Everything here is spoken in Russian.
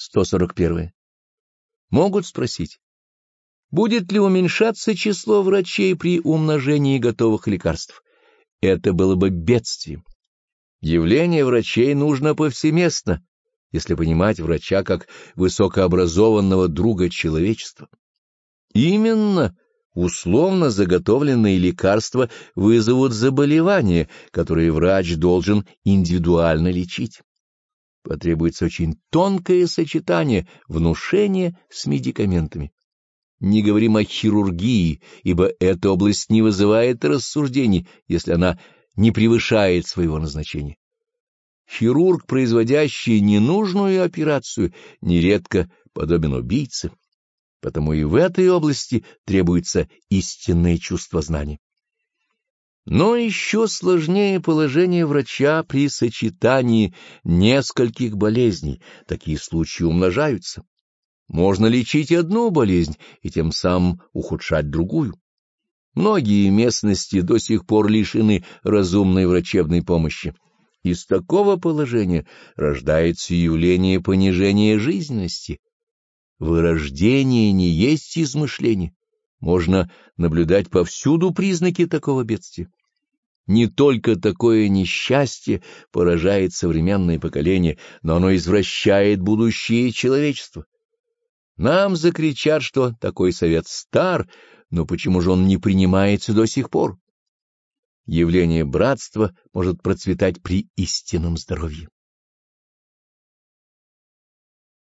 141. Могут спросить, будет ли уменьшаться число врачей при умножении готовых лекарств? Это было бы бедствием. Явление врачей нужно повсеместно, если понимать врача как высокообразованного друга человечества. Именно условно заготовленные лекарства вызовут заболевания, которые врач должен индивидуально лечить. Потребуется очень тонкое сочетание внушения с медикаментами. Не говорим о хирургии, ибо эта область не вызывает рассуждений, если она не превышает своего назначения. Хирург, производящий ненужную операцию, нередко подобен убийце, потому и в этой области требуется истинное чувство знания. Но еще сложнее положение врача при сочетании нескольких болезней. Такие случаи умножаются. Можно лечить одну болезнь и тем самым ухудшать другую. Многие местности до сих пор лишены разумной врачебной помощи. Из такого положения рождается явление понижения жизненности. Вырождение не есть измышление. Можно наблюдать повсюду признаки такого бедствия. Не только такое несчастье поражает современное поколение, но оно извращает будущее человечества. Нам закричат, что такой совет стар, но почему же он не принимается до сих пор? Явление братства может процветать при истинном здоровье.